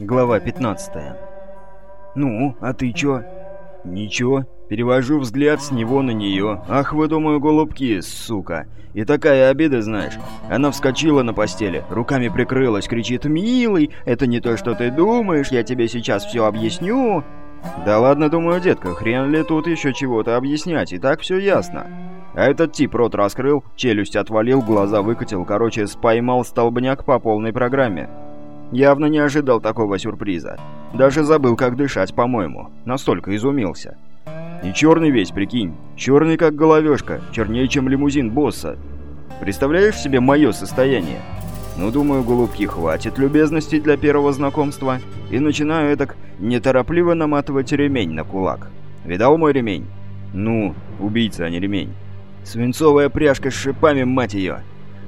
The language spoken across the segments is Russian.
Глава 15 «Ну, а ты чё?» «Ничего. Перевожу взгляд с него на нее. Ах вы, думаю, голубки, сука. И такая обида, знаешь. Она вскочила на постели, руками прикрылась, кричит «Милый, это не то, что ты думаешь, я тебе сейчас все объясню». «Да ладно, думаю, детка, хрен ли тут еще чего-то объяснять, и так все ясно». А этот тип рот раскрыл, челюсть отвалил, глаза выкатил, короче, споймал столбняк по полной программе. Явно не ожидал такого сюрприза. Даже забыл, как дышать, по-моему. Настолько изумился. И черный весь, прикинь. Черный как головешка, чернее, чем лимузин босса. Представляешь себе мое состояние? Ну, думаю, голубки, хватит любезностей для первого знакомства. И начинаю так неторопливо наматывать ремень на кулак. Видал мой ремень? Ну, убийца, а не ремень. Свинцовая пряжка с шипами, мать ее.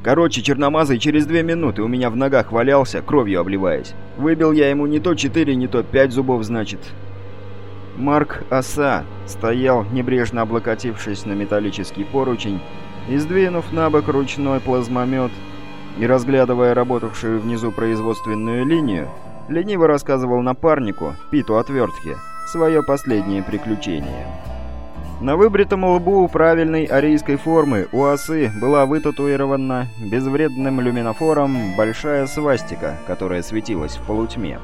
Короче, черномазый через две минуты у меня в ногах валялся, кровью обливаясь. Выбил я ему не то четыре, не то пять зубов, значит. Марк Оса стоял, небрежно облокотившись на металлический поручень, и на бок ручной плазмомет, и разглядывая работавшую внизу производственную линию, лениво рассказывал напарнику, Питу Отвертке, свое последнее приключение. На выбритом лбу правильной арийской формы у осы была вытатуирована безвредным люминофором большая свастика, которая светилась в полутьме.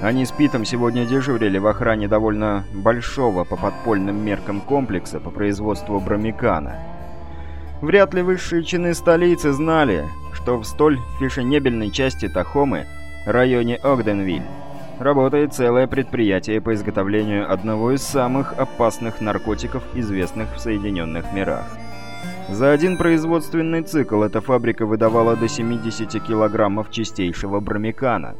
Они с Питом сегодня дежурили в охране довольно большого по подпольным меркам комплекса по производству бромикана. Вряд ли высшие чины столицы знали, что в столь фешенебельной части Тахомы, районе Огденвиль, работает целое предприятие по изготовлению одного из самых опасных наркотиков, известных в Соединенных мирах. За один производственный цикл эта фабрика выдавала до 70 килограммов чистейшего бромикана.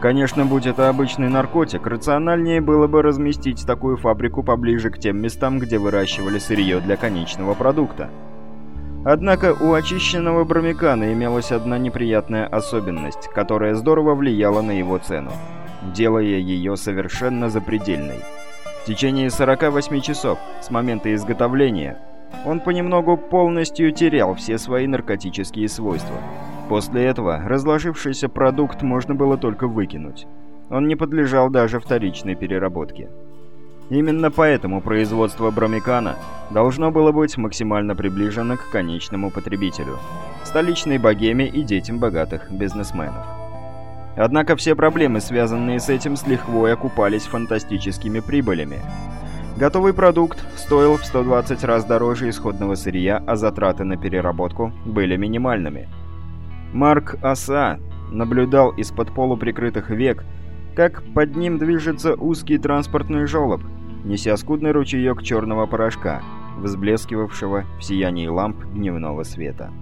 Конечно, будь это обычный наркотик, рациональнее было бы разместить такую фабрику поближе к тем местам, где выращивали сырье для конечного продукта. Однако у очищенного бромикана имелась одна неприятная особенность, которая здорово влияла на его цену делая ее совершенно запредельной. В течение 48 часов с момента изготовления он понемногу полностью терял все свои наркотические свойства. После этого разложившийся продукт можно было только выкинуть. Он не подлежал даже вторичной переработке. Именно поэтому производство бромикана должно было быть максимально приближено к конечному потребителю – столичной богеме и детям богатых бизнесменов. Однако все проблемы, связанные с этим, с лихвой окупались фантастическими прибылями. Готовый продукт стоил в 120 раз дороже исходного сырья, а затраты на переработку были минимальными. Марк Оса наблюдал из-под полуприкрытых век, как под ним движется узкий транспортный желоб, неся скудный ручеек черного порошка, взблескивавшего в сиянии ламп дневного света.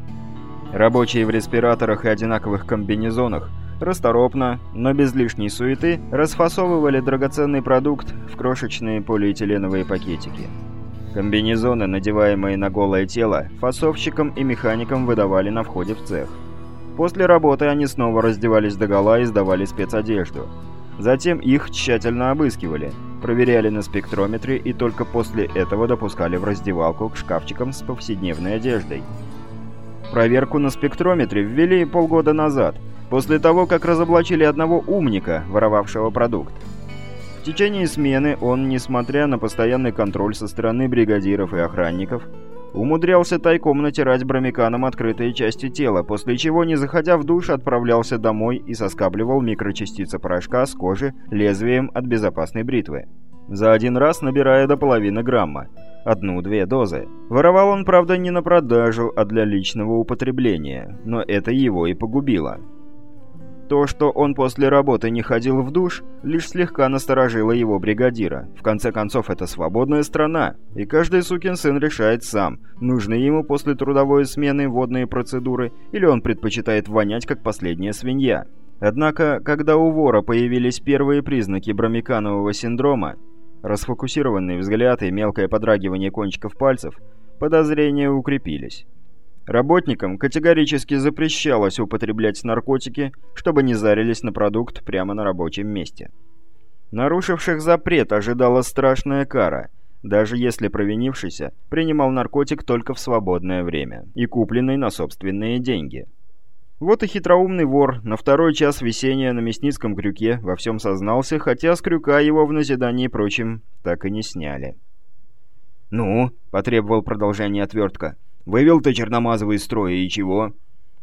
Рабочие в респираторах и одинаковых комбинезонах – расторопно, но без лишней суеты, расфасовывали драгоценный продукт в крошечные полиэтиленовые пакетики. Комбинезоны, надеваемые на голое тело, фасовщикам и механикам выдавали на входе в цех. После работы они снова раздевались догола и сдавали спецодежду. Затем их тщательно обыскивали, проверяли на спектрометре и только после этого допускали в раздевалку к шкафчикам с повседневной одеждой. Проверку на спектрометре ввели полгода назад – после того, как разоблачили одного умника, воровавшего продукт. В течение смены он, несмотря на постоянный контроль со стороны бригадиров и охранников, умудрялся тайком натирать бромиканом открытые части тела, после чего, не заходя в душ, отправлялся домой и соскабливал микрочастицы порошка с кожи лезвием от безопасной бритвы. За один раз набирая до половины грамма. Одну-две дозы. Воровал он, правда, не на продажу, а для личного употребления, но это его и погубило. То, что он после работы не ходил в душ, лишь слегка насторожило его бригадира. В конце концов, это свободная страна, и каждый сукин сын решает сам, нужны ему после трудовой смены водные процедуры, или он предпочитает вонять, как последняя свинья. Однако, когда у вора появились первые признаки бромиканового синдрома, расфокусированный взгляд и мелкое подрагивание кончиков пальцев, подозрения укрепились. Работникам категорически запрещалось употреблять наркотики, чтобы не зарились на продукт прямо на рабочем месте. Нарушивших запрет ожидала страшная кара, даже если провинившийся принимал наркотик только в свободное время и купленный на собственные деньги. Вот и хитроумный вор на второй час висения на мясницком крюке во всем сознался, хотя с крюка его в назидании прочим так и не сняли. «Ну?» — потребовал продолжение отвертка. «Вывел ты черномазовый из строя, и чего?»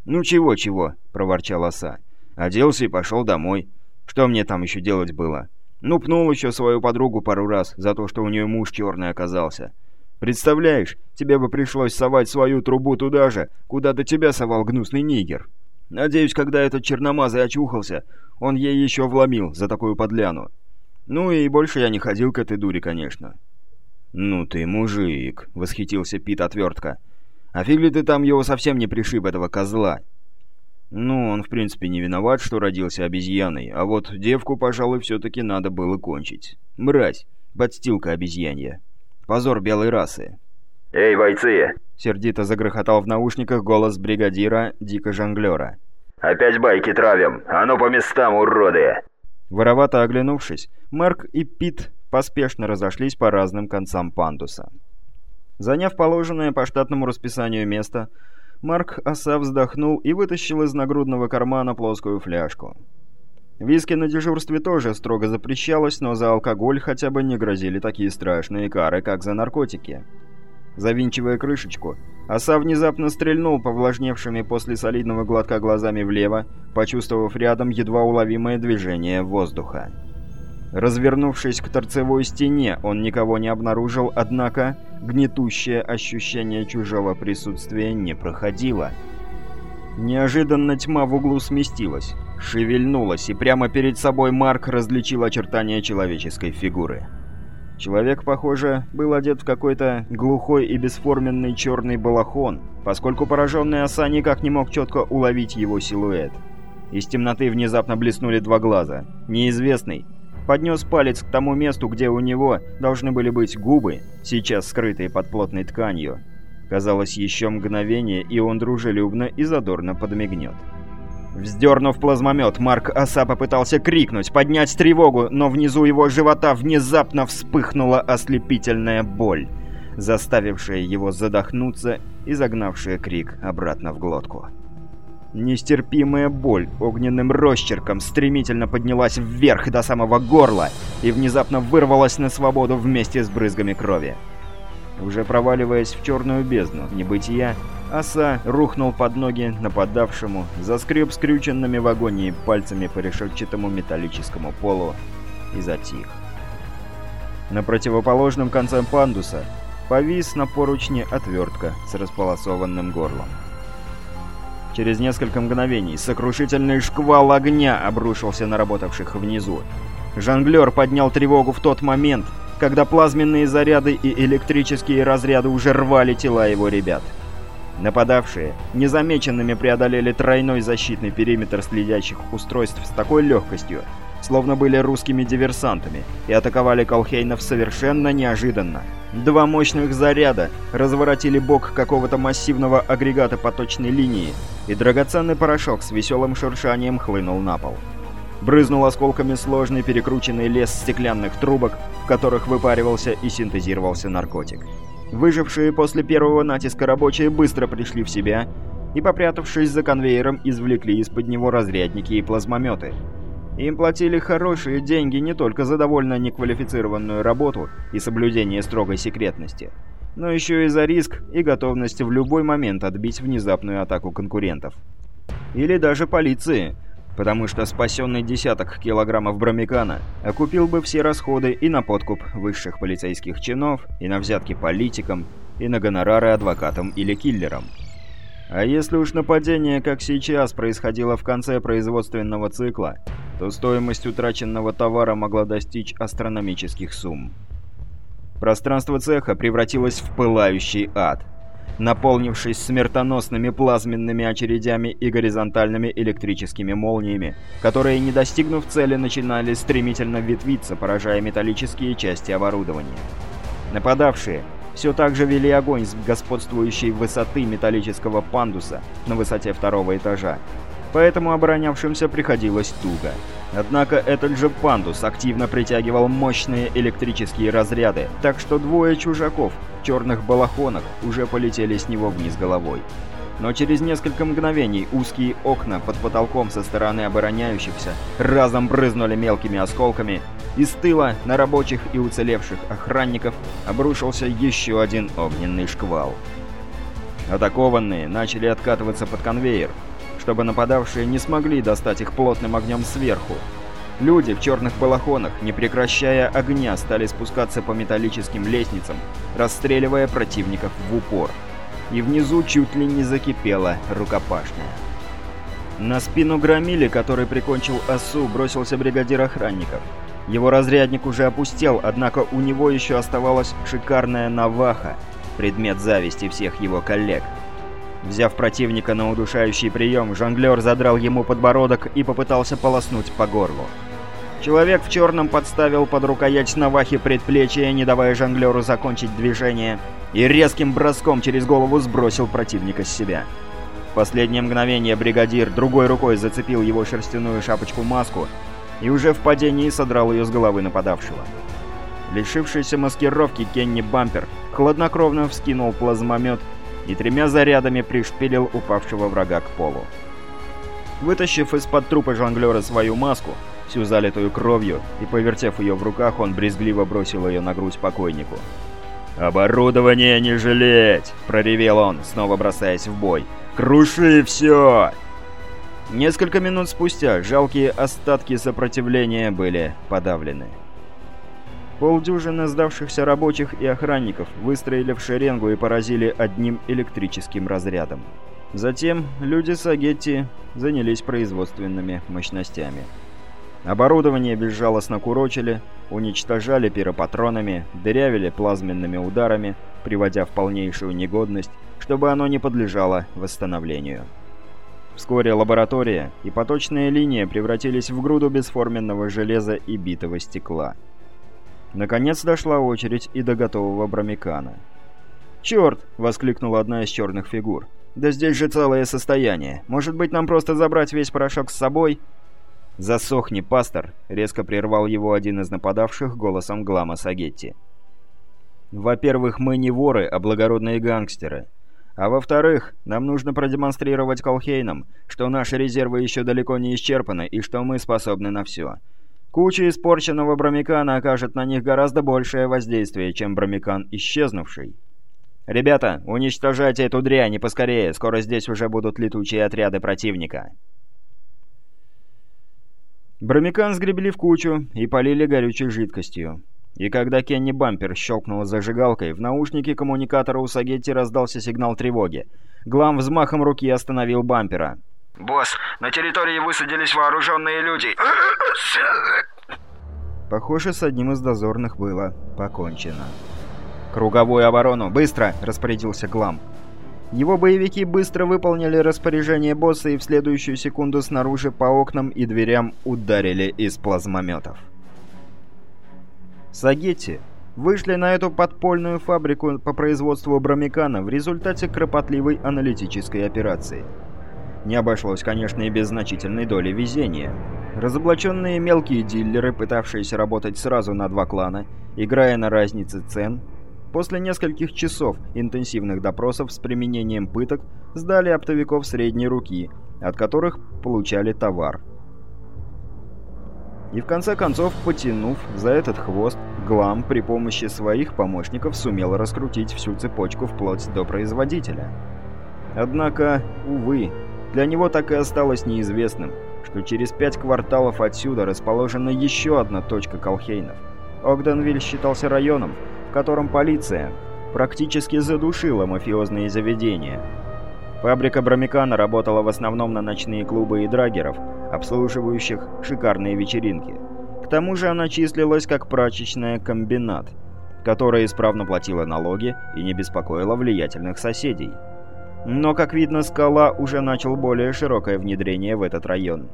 «Ну чего-чего?» — проворчал оса. «Оделся и пошел домой. Что мне там еще делать было?» «Ну, пнул еще свою подругу пару раз за то, что у нее муж черный оказался. Представляешь, тебе бы пришлось совать свою трубу туда же, куда до тебя совал гнусный нигер. Надеюсь, когда этот черномазый очухался, он ей еще вломил за такую подляну. Ну и больше я не ходил к этой дуре, конечно». «Ну ты мужик», — восхитился Пит отвертка. «А фиг ли ты там его совсем не пришиб, этого козла?» «Ну, он в принципе не виноват, что родился обезьяной, а вот девку, пожалуй, все-таки надо было кончить. Мразь, подстилка обезьянья. Позор белой расы». «Эй, бойцы!» — сердито загрохотал в наушниках голос бригадира Дика Жонглера. «Опять байки травим! А ну по местам, уроды!» Воровато оглянувшись, Марк и Пит поспешно разошлись по разным концам пандуса. Заняв положенное по штатному расписанию место, Марк Оса вздохнул и вытащил из нагрудного кармана плоскую фляжку. Виски на дежурстве тоже строго запрещалось, но за алкоголь хотя бы не грозили такие страшные кары, как за наркотики. Завинчивая крышечку, Оса внезапно стрельнул повлажневшими после солидного глотка глазами влево, почувствовав рядом едва уловимое движение воздуха. Развернувшись к торцевой стене, он никого не обнаружил, однако гнетущее ощущение чужого присутствия не проходило. Неожиданно тьма в углу сместилась, шевельнулась, и прямо перед собой Марк различил очертания человеческой фигуры. Человек, похоже, был одет в какой-то глухой и бесформенный черный балахон, поскольку пораженный оса никак не мог четко уловить его силуэт. Из темноты внезапно блеснули два глаза. Неизвестный, поднес палец к тому месту, где у него должны были быть губы, сейчас скрытые под плотной тканью. Казалось, еще мгновение, и он дружелюбно и задорно подмигнет. Вздернув плазмомет, Марк Оса попытался крикнуть, поднять тревогу, но внизу его живота внезапно вспыхнула ослепительная боль, заставившая его задохнуться и загнавшая крик обратно в глотку. Нестерпимая боль огненным росчерком стремительно поднялась вверх до самого горла и внезапно вырвалась на свободу вместе с брызгами крови. Уже проваливаясь в черную бездну небытия, оса рухнул под ноги нападавшему, заскреб скрюченными в агонии пальцами по решетчатому металлическому полу и затих. На противоположном конце пандуса повис на поручне отвертка с располосованным горлом. Через несколько мгновений сокрушительный шквал огня обрушился на работавших внизу. Жонглер поднял тревогу в тот момент, когда плазменные заряды и электрические разряды уже рвали тела его ребят. Нападавшие незамеченными преодолели тройной защитный периметр следящих устройств с такой легкостью, словно были русскими диверсантами, и атаковали Колхейнов совершенно неожиданно. Два мощных заряда разворотили бок какого-то массивного агрегата поточной линии, и драгоценный порошок с веселым шуршанием хлынул на пол. Брызнул осколками сложный перекрученный лес стеклянных трубок, в которых выпаривался и синтезировался наркотик. Выжившие после первого натиска рабочие быстро пришли в себя и, попрятавшись за конвейером, извлекли из-под него разрядники и плазмометы. Им платили хорошие деньги не только за довольно неквалифицированную работу и соблюдение строгой секретности, но еще и за риск и готовность в любой момент отбить внезапную атаку конкурентов. Или даже полиции, потому что спасенный десяток килограммов бромикана окупил бы все расходы и на подкуп высших полицейских чинов, и на взятки политикам, и на гонорары адвокатам или киллерам. А если уж нападение, как сейчас, происходило в конце производственного цикла, то стоимость утраченного товара могла достичь астрономических сумм. Пространство цеха превратилось в пылающий ад, наполнившись смертоносными плазменными очередями и горизонтальными электрическими молниями, которые, не достигнув цели, начинали стремительно ветвиться, поражая металлические части оборудования. Нападавшие все так же вели огонь с господствующей высоты металлического пандуса на высоте второго этажа, поэтому оборонявшимся приходилось туго. Однако этот же пандус активно притягивал мощные электрические разряды, так что двое чужаков в черных балахонах уже полетели с него вниз головой. но через несколько мгновений узкие окна под потолком со стороны обороняющихся разом брызнули мелкими осколками, и с тыла на рабочих и уцелевших охранников обрушился еще один огненный шквал. Атакованные начали откатываться под конвейер, чтобы нападавшие не смогли достать их плотным огнем сверху. Люди в черных балахонах, не прекращая огня, стали спускаться по металлическим лестницам, расстреливая противников в упор и внизу чуть ли не закипела рукопашная. На спину громили, который прикончил осу, бросился бригадир охранников. Его разрядник уже опустел, однако у него еще оставалась шикарная наваха, предмет зависти всех его коллег. Взяв противника на удушающий прием, жонглер задрал ему подбородок и попытался полоснуть по горлу. Человек в черном подставил под рукоять навахи предплечья, не давая жонглеру закончить движение, и резким броском через голову сбросил противника с себя. В последнее мгновение бригадир другой рукой зацепил его шерстяную шапочку-маску и уже в падении содрал ее с головы нападавшего. Лишившийся маскировки Кенни Бампер хладнокровно вскинул плазмомет и тремя зарядами пришпилил упавшего врага к полу. Вытащив из-под трупа жонглера свою маску, всю залитую кровью, и повертев ее в руках, он брезгливо бросил ее на грудь покойнику. «Оборудование не жалеть!» — проревел он, снова бросаясь в бой. «Круши все!» Несколько минут спустя жалкие остатки сопротивления были подавлены. Полдюжины сдавшихся рабочих и охранников выстроили в шеренгу и поразили одним электрическим разрядом. Затем люди Сагетти занялись производственными мощностями. Оборудование безжалостно курочили, уничтожали пиропатронами, дырявили плазменными ударами, приводя в полнейшую негодность, чтобы оно не подлежало восстановлению. Вскоре лаборатория и поточная линия превратились в груду бесформенного железа и битого стекла. Наконец дошла очередь и до готового бромикана. «Черт!» — воскликнула одна из черных фигур. «Да здесь же целое состояние. Может быть, нам просто забрать весь порошок с собой?» «Засохни, пастор!» — резко прервал его один из нападавших голосом Глама Сагетти. «Во-первых, мы не воры, а благородные гангстеры. А во-вторых, нам нужно продемонстрировать Колхейнам, что наши резервы еще далеко не исчерпаны и что мы способны на все. Куча испорченного бромикана окажет на них гораздо большее воздействие, чем бромикан исчезнувший. Ребята, уничтожайте эту дрянь и поскорее, скоро здесь уже будут летучие отряды противника». Бромикан сгребли в кучу и полили горючей жидкостью. И когда Кенни Бампер щелкнул зажигалкой, в наушнике коммуникатора у Сагетти раздался сигнал тревоги. Глам взмахом руки остановил Бампера. «Босс, на территории высадились вооруженные люди!» Похоже, с одним из дозорных было покончено. «Круговую оборону! Быстро!» — распорядился Глам. Его боевики быстро выполнили распоряжение босса и в следующую секунду снаружи по окнам и дверям ударили из плазмометов. Сагетти вышли на эту подпольную фабрику по производству бромикана в результате кропотливой аналитической операции. Не обошлось, конечно, и без значительной доли везения. Разоблаченные мелкие дилеры, пытавшиеся работать сразу на два клана, играя на разнице цен, После нескольких часов интенсивных допросов с применением пыток сдали оптовиков средней руки, от которых получали товар. И в конце концов, потянув за этот хвост, Глам при помощи своих помощников сумел раскрутить всю цепочку вплоть до производителя. Однако, увы, для него так и осталось неизвестным, что через пять кварталов отсюда расположена еще одна точка Колхейнов. Огденвиль считался районом, в котором полиция практически задушила мафиозные заведения. Фабрика Бромикана работала в основном на ночные клубы и драгеров, обслуживающих шикарные вечеринки. К тому же она числилась как прачечная комбинат, которая исправно платила налоги и не беспокоила влиятельных соседей. Но, как видно, Скала уже начал более широкое внедрение в этот район.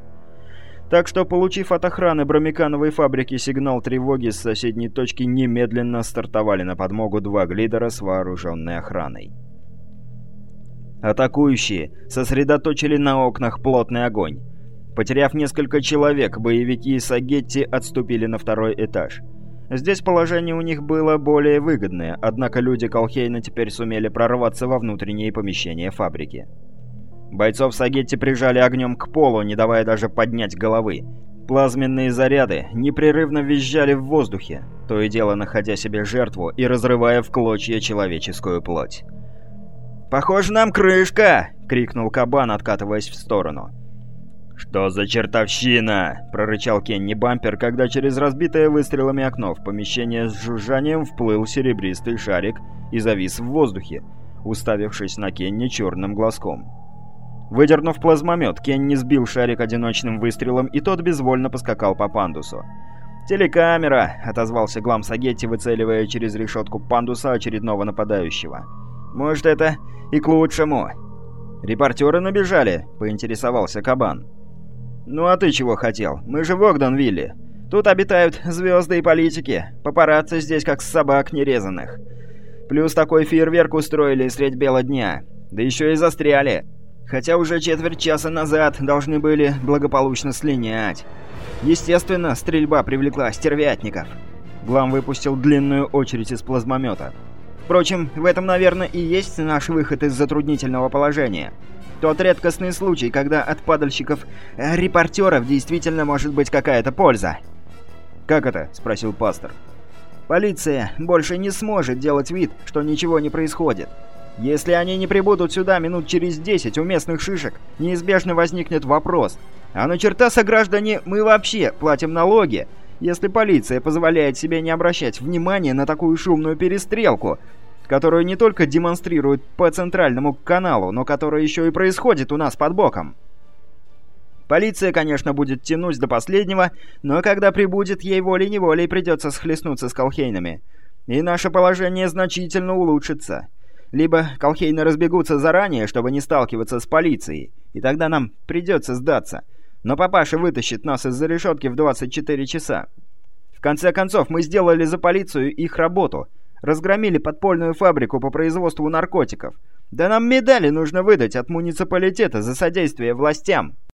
Так что, получив от охраны бромикановой фабрики сигнал тревоги с соседней точки, немедленно стартовали на подмогу два глидера с вооруженной охраной. Атакующие сосредоточили на окнах плотный огонь. Потеряв несколько человек, боевики Сагетти отступили на второй этаж. Здесь положение у них было более выгодное, однако люди Колхейна теперь сумели прорваться во внутренние помещения фабрики. Бойцов Сагетти прижали огнем к полу, не давая даже поднять головы. Плазменные заряды непрерывно визжали в воздухе, то и дело находя себе жертву и разрывая в клочья человеческую плоть. «Похоже, нам крышка!» — крикнул кабан, откатываясь в сторону. «Что за чертовщина?» — прорычал Кенни Бампер, когда через разбитое выстрелами окно в помещение с жужжанием вплыл серебристый шарик и завис в воздухе, уставившись на Кенни черным глазком. Выдернув плазмомет, Кенни сбил шарик одиночным выстрелом, и тот безвольно поскакал по пандусу. «Телекамера!» — отозвался Глам Сагетти, выцеливая через решетку пандуса очередного нападающего. «Может, это и к лучшему!» «Репортеры набежали?» — поинтересовался Кабан. «Ну а ты чего хотел? Мы же в Огденвилле. Тут обитают звезды и политики. Папарацци здесь как собак нерезанных. Плюс такой фейерверк устроили средь бела дня. Да еще и застряли. Хотя уже четверть часа назад должны были благополучно слинять. Естественно, стрельба привлекла стервятников. Глам выпустил длинную очередь из плазмомета. Впрочем, в этом, наверное, и есть наш выход из затруднительного положения. Тот редкостный случай, когда от падальщиков-репортеров э, действительно может быть какая-то польза. «Как это?» – спросил пастор. «Полиция больше не сможет делать вид, что ничего не происходит. Если они не прибудут сюда минут через 10 у местных шишек, неизбежно возникнет вопрос. А на черта сограждане мы вообще платим налоги, если полиция позволяет себе не обращать внимания на такую шумную перестрелку, которую не только демонстрируют по центральному каналу, но которая еще и происходит у нас под боком. Полиция, конечно, будет тянуть до последнего, но когда прибудет, ей волей-неволей придется схлестнуться с колхейнами. И наше положение значительно улучшится. Либо колхейны разбегутся заранее, чтобы не сталкиваться с полицией, и тогда нам придется сдаться. Но папаша вытащит нас из-за решетки в 24 часа. В конце концов, мы сделали за полицию их работу. Разгромили подпольную фабрику по производству наркотиков. Да нам медали нужно выдать от муниципалитета за содействие властям.